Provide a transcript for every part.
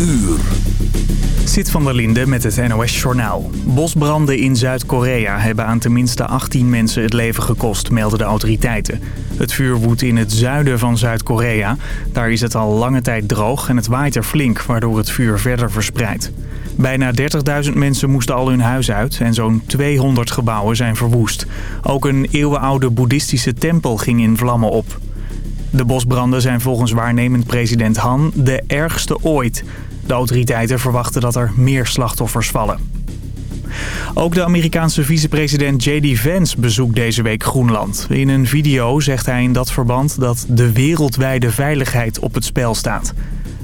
uur. Zit van der Linde met het NOS-journaal. Bosbranden in Zuid-Korea hebben aan tenminste 18 mensen het leven gekost, melden de autoriteiten. Het vuur woedt in het zuiden van Zuid-Korea. Daar is het al lange tijd droog en het waait er flink, waardoor het vuur verder verspreidt. Bijna 30.000 mensen moesten al hun huis uit en zo'n 200 gebouwen zijn verwoest. Ook een eeuwenoude boeddhistische tempel ging in vlammen op. De bosbranden zijn volgens waarnemend president Han de ergste ooit. De autoriteiten verwachten dat er meer slachtoffers vallen. Ook de Amerikaanse vicepresident J.D. Vance bezoekt deze week Groenland. In een video zegt hij in dat verband dat de wereldwijde veiligheid op het spel staat.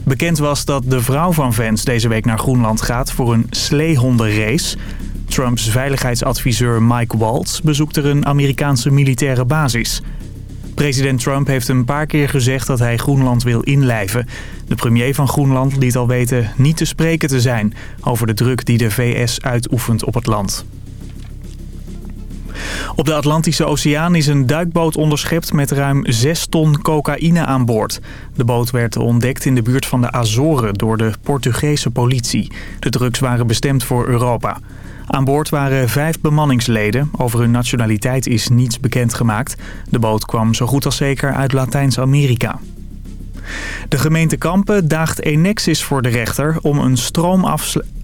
Bekend was dat de vrouw van Vance deze week naar Groenland gaat voor een sleehondenrace. Trumps veiligheidsadviseur Mike Waltz bezoekt er een Amerikaanse militaire basis. President Trump heeft een paar keer gezegd dat hij Groenland wil inlijven. De premier van Groenland liet al weten niet te spreken te zijn... over de druk die de VS uitoefent op het land. Op de Atlantische Oceaan is een duikboot onderschept met ruim 6 ton cocaïne aan boord. De boot werd ontdekt in de buurt van de Azoren door de Portugese politie. De drugs waren bestemd voor Europa. Aan boord waren vijf bemanningsleden. Over hun nationaliteit is niets bekendgemaakt. De boot kwam zo goed als zeker uit Latijns-Amerika. De gemeente Kampen daagt Enexis voor de rechter om een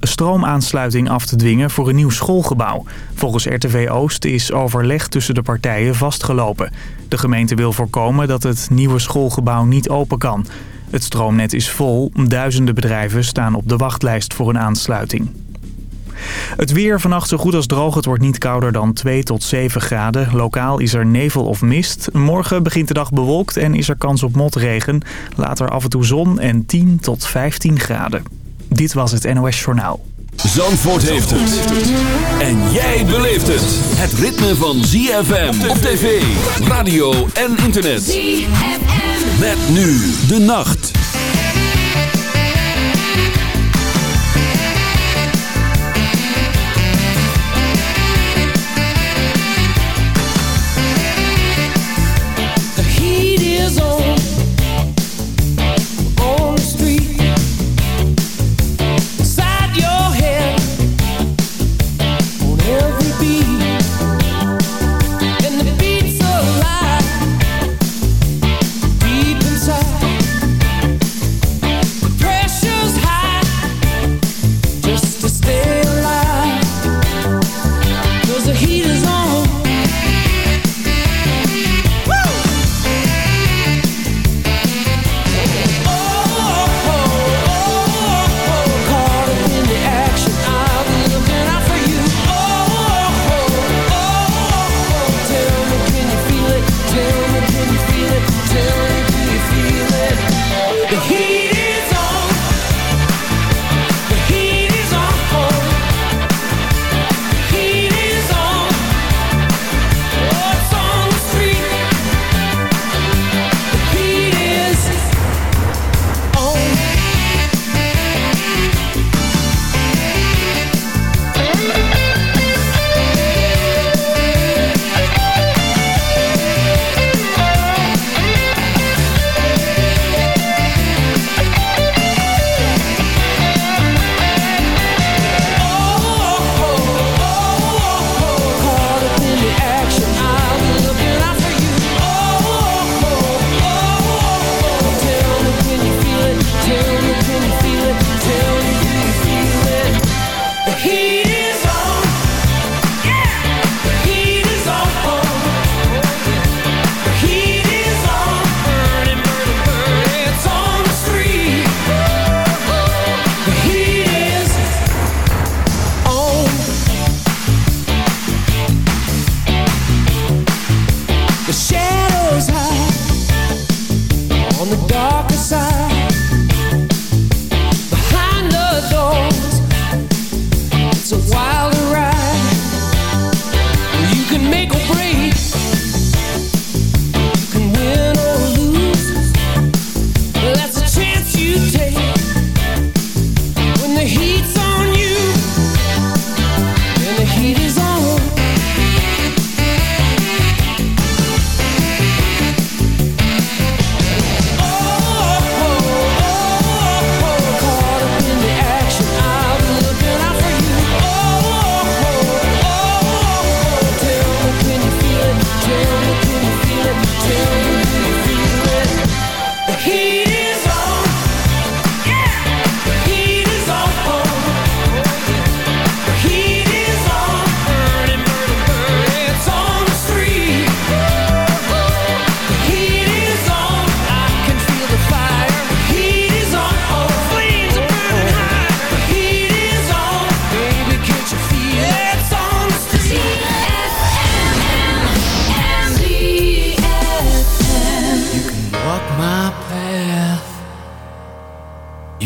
stroomaansluiting af te dwingen voor een nieuw schoolgebouw. Volgens RTV Oost is overleg tussen de partijen vastgelopen. De gemeente wil voorkomen dat het nieuwe schoolgebouw niet open kan. Het stroomnet is vol, duizenden bedrijven staan op de wachtlijst voor een aansluiting. Het weer vannacht zo goed als droog. Het wordt niet kouder dan 2 tot 7 graden. Lokaal is er nevel of mist. Morgen begint de dag bewolkt en is er kans op motregen. Later af en toe zon en 10 tot 15 graden. Dit was het NOS Journaal. Zandvoort heeft het. En jij beleeft het. Het ritme van ZFM op tv, radio en internet. ZFM. Met nu de nacht.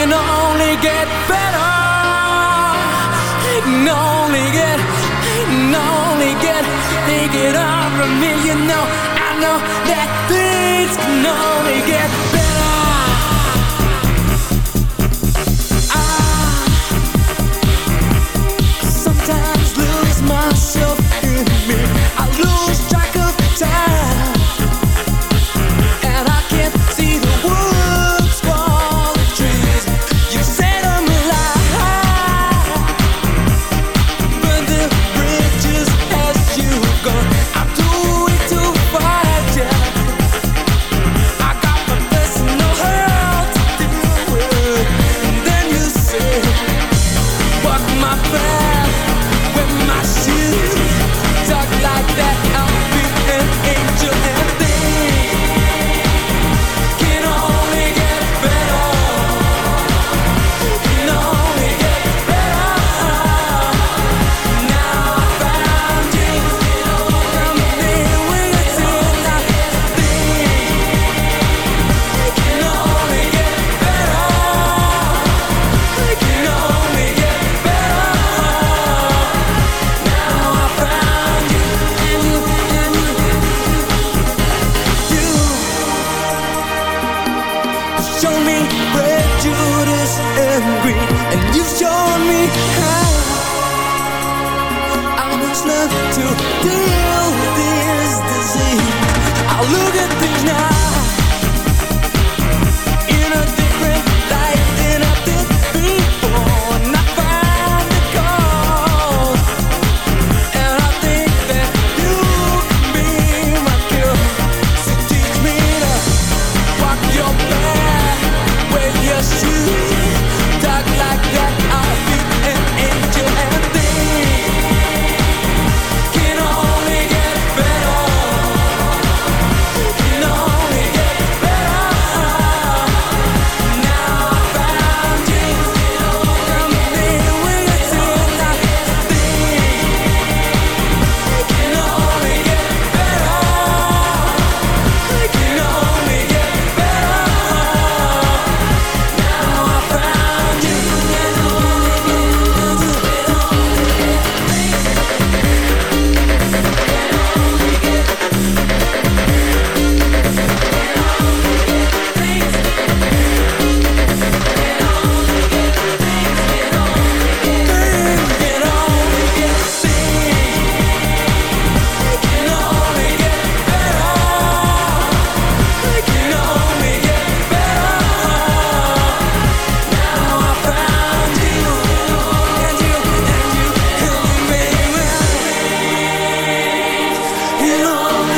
can only get better. It can only get, it can only get. take it all from me, you know. I know that things can only get.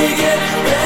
we get better.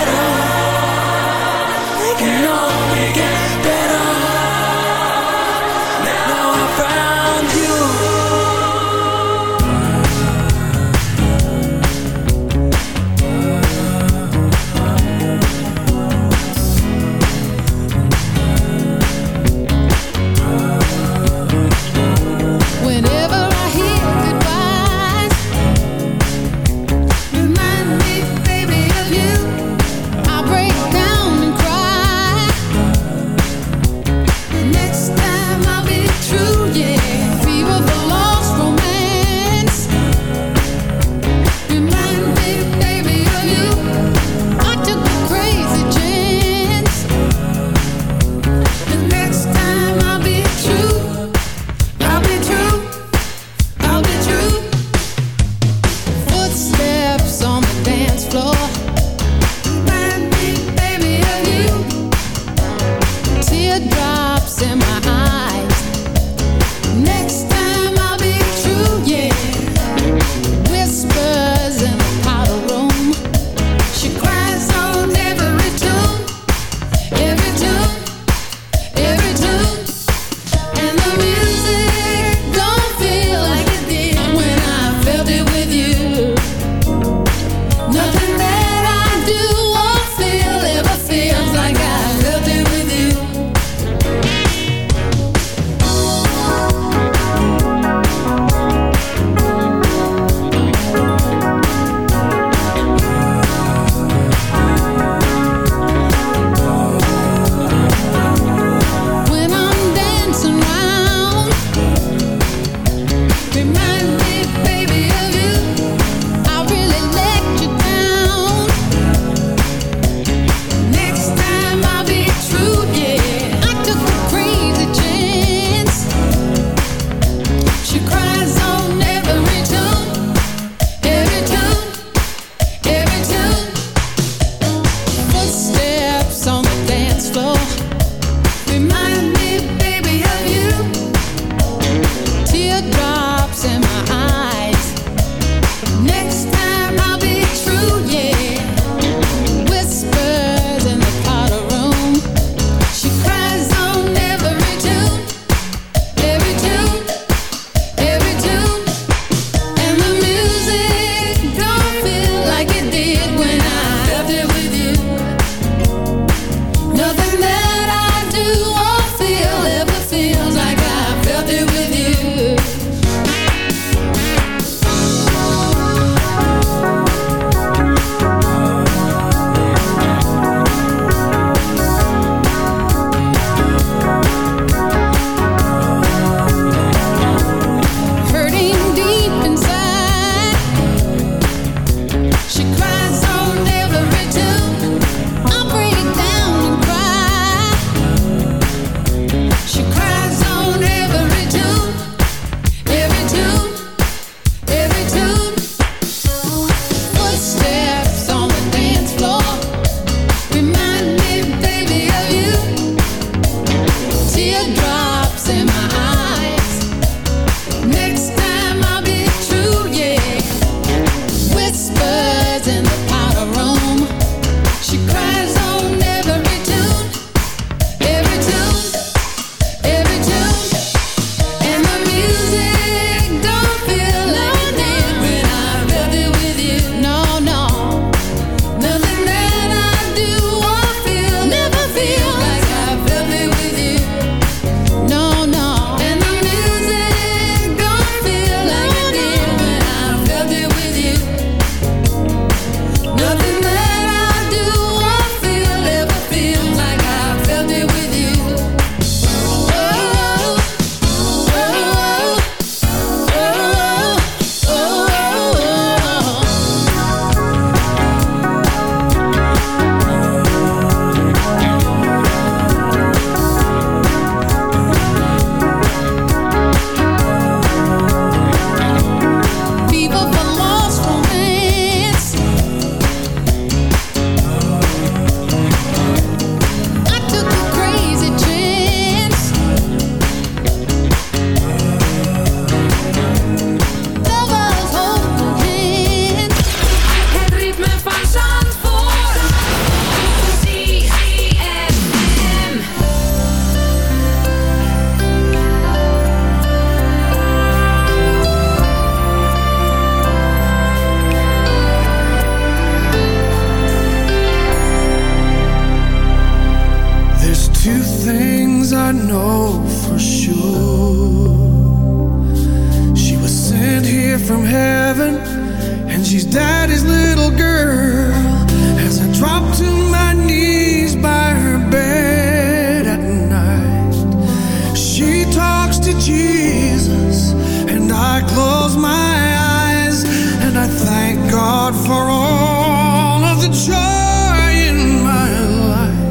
For all of the joy in my life.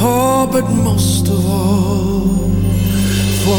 Oh, but most of all, for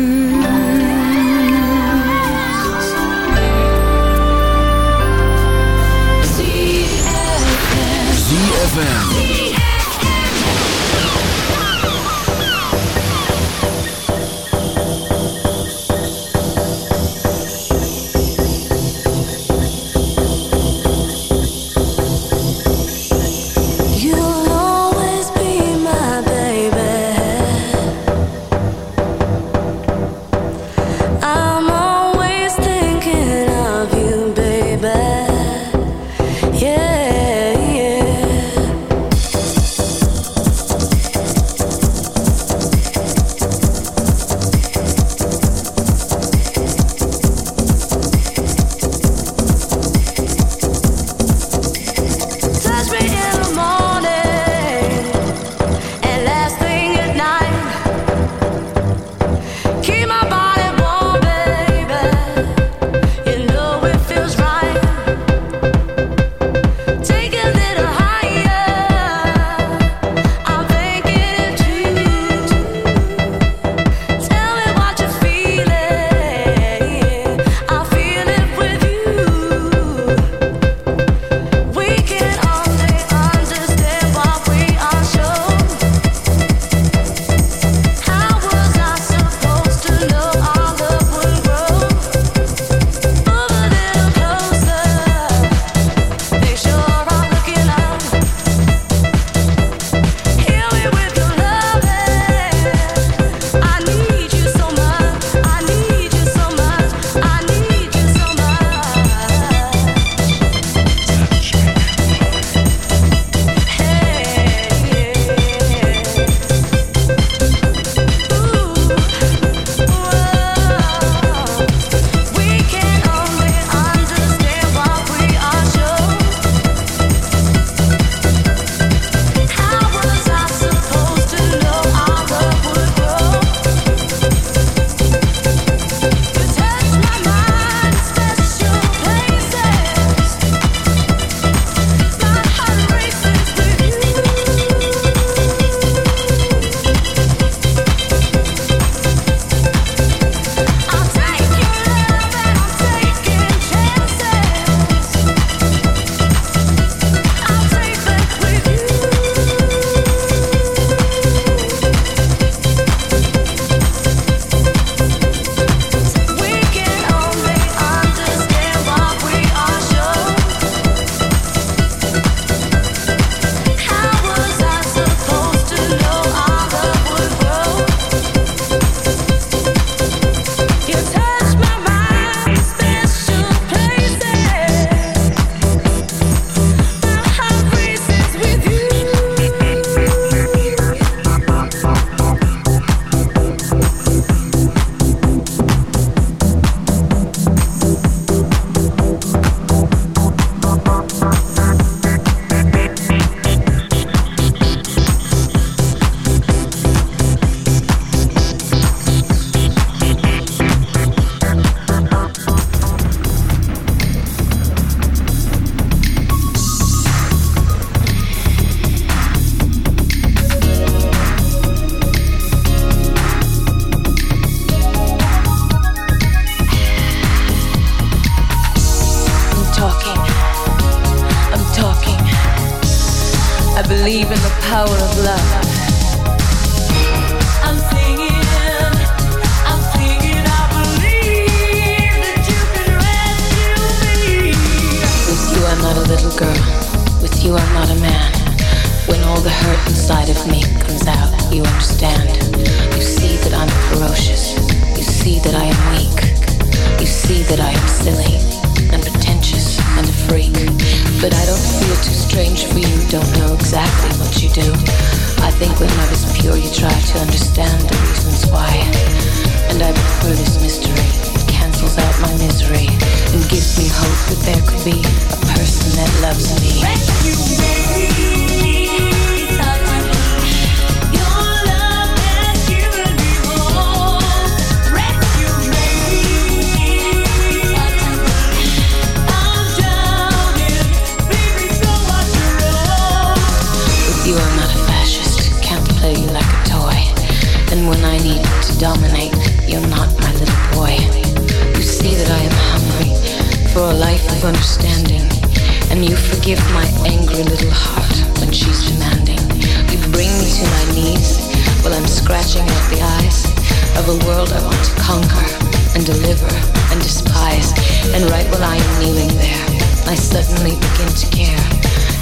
world I want to conquer and deliver and despise. And right while I am kneeling there, I suddenly begin to care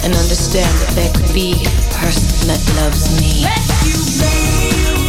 and understand that there could be a person that loves me.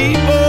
people.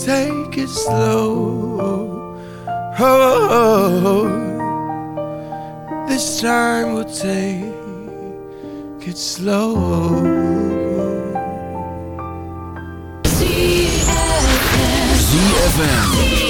Take it slow. Oh, this time we'll take it slow. ZFM.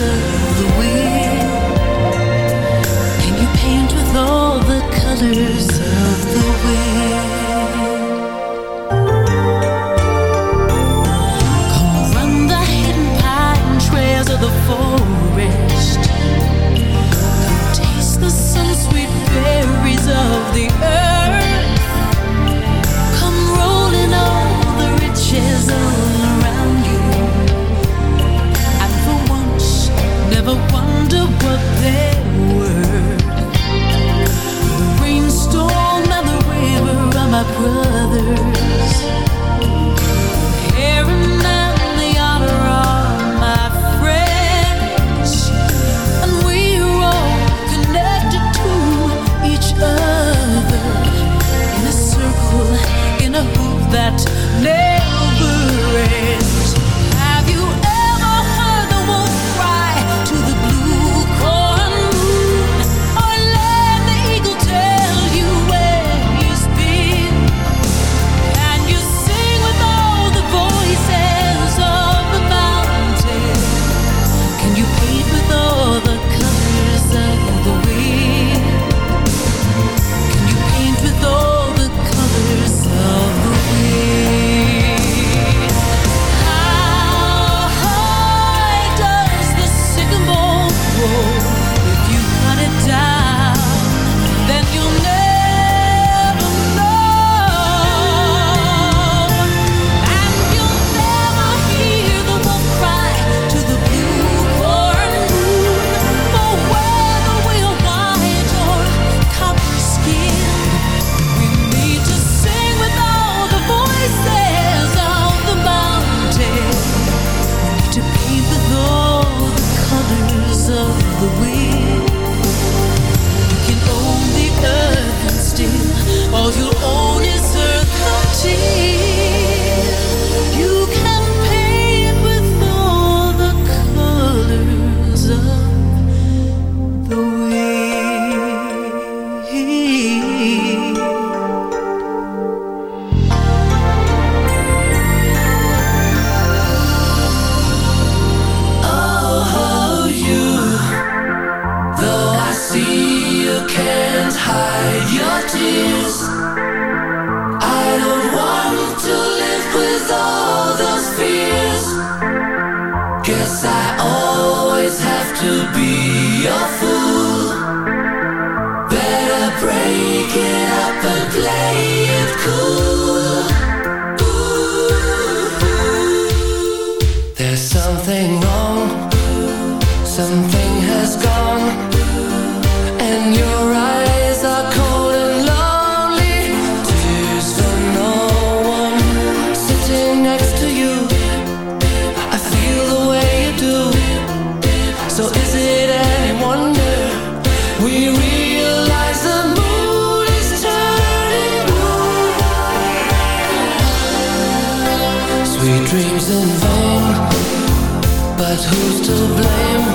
closer can't hide your tears. I don't want to live with all those fears. Guess I always have to be your fool. Better break it up and play it cool. who's to blame?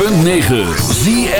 106.9 9.